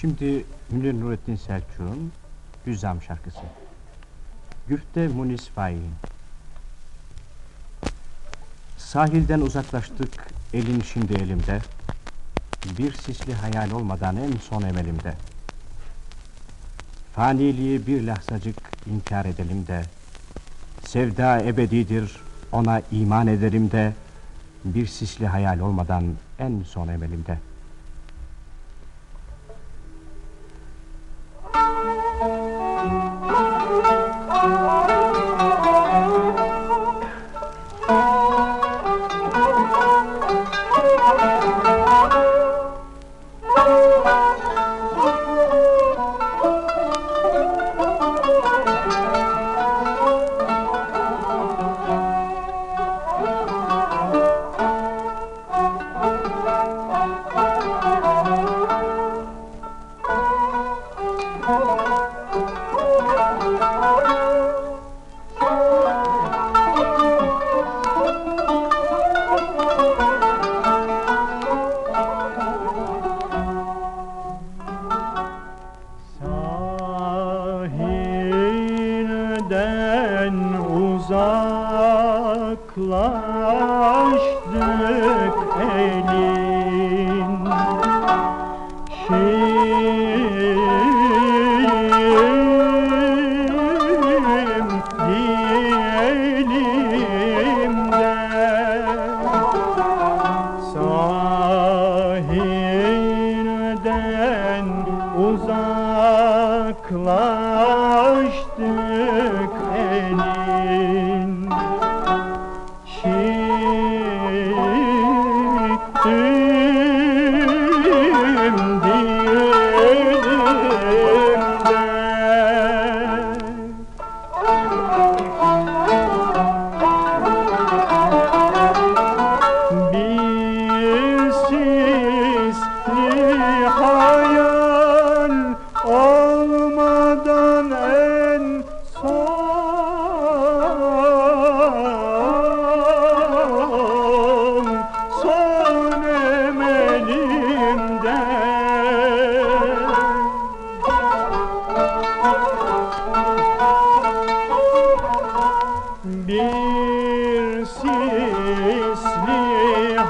Şimdi Münir Nurettin Selçuk'un Hüzzam şarkısı. Güfte Munis Faik'in. Sahilden uzaklaştık, elin şimdi elimde. Bir sisli hayal olmadan en son emelimde. Faniliği bir lahzacık inkar edelim de. Sevda ebedidir, ona iman ederim de. Bir sisli hayal olmadan en son emelimde. Uzaklaştık elin uzaklaştık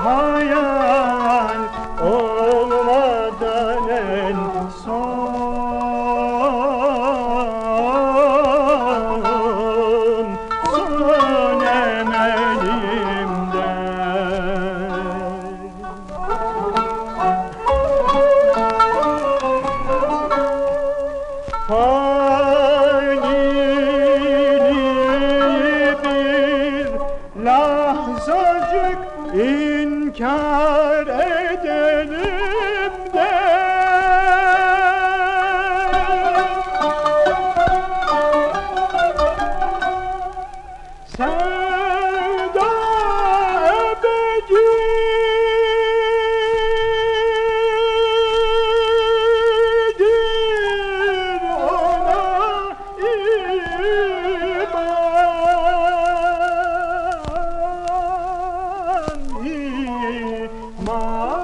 hayal olmadan en son son emelimde Fanili bir lahzacık Mom!